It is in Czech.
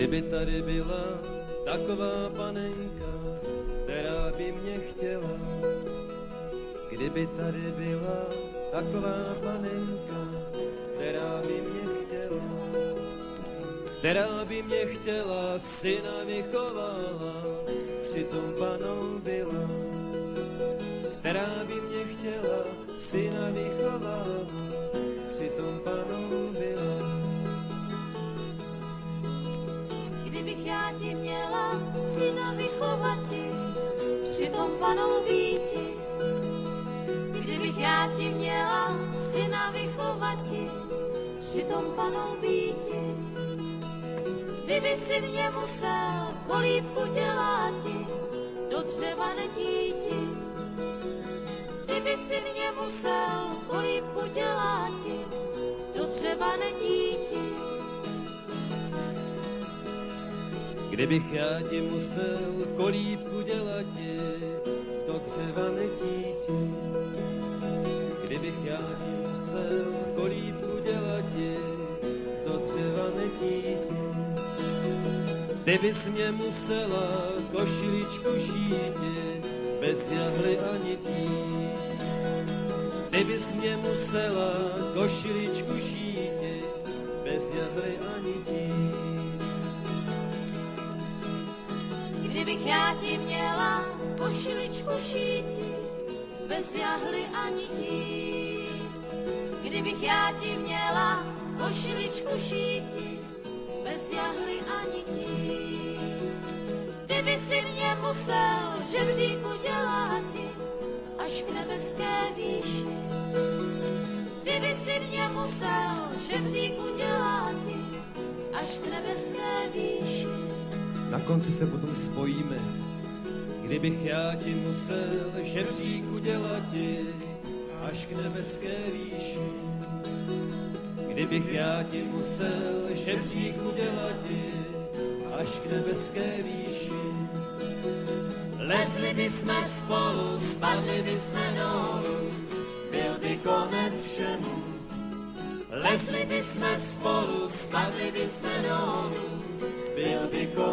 Kdyby tady byla taková panenka, která by mě chtěla, kdyby tady byla taková panenka, která by mě chtěla, která by mě chtěla, syna vychovala, přitom panou byla, která by mě chtěla, syna vychovala, Kdybych já ti měla syna vychovati, přitom panou býti. Kdybych já ti měla syna vychovati, přitom panou býti. Kdyby si mě musel kolíbku děláti, do dřeva nedíti. Kdyby si mě musel kolíbku děláti, do dřeva nedíti. Kdybych já ti musel kolíbku dělat, to dřeva netíti. Kdybych já ti musel kolíbku dělat, to dřeva netíti. Kdybys mě musela košiličku šít, bez jahly a nití. Kdybys mě musela košiličku šít, bez jahly a nití. Kdybych já ti měla košiličku šíti, bez jahly a nití. Kdybych já ti měla košiličku šíti, bez jahly a nití. Kdyby si mě musel žebříku děláti, až k nebeské výši. Kdyby si mě musel žebříku děláti, až k nebeské výši. Na konci se potom spojíme. Kdybych já ti musel žebříku dělat až k nebeské výši. Kdybych já ti musel žebříku dělat až k nebeské výši. Lezli by jsme spolu, spadli by jsme dolů, byl by konec všemu. Lezli by jsme spolu, spadli by jsme dolů, byl by konec.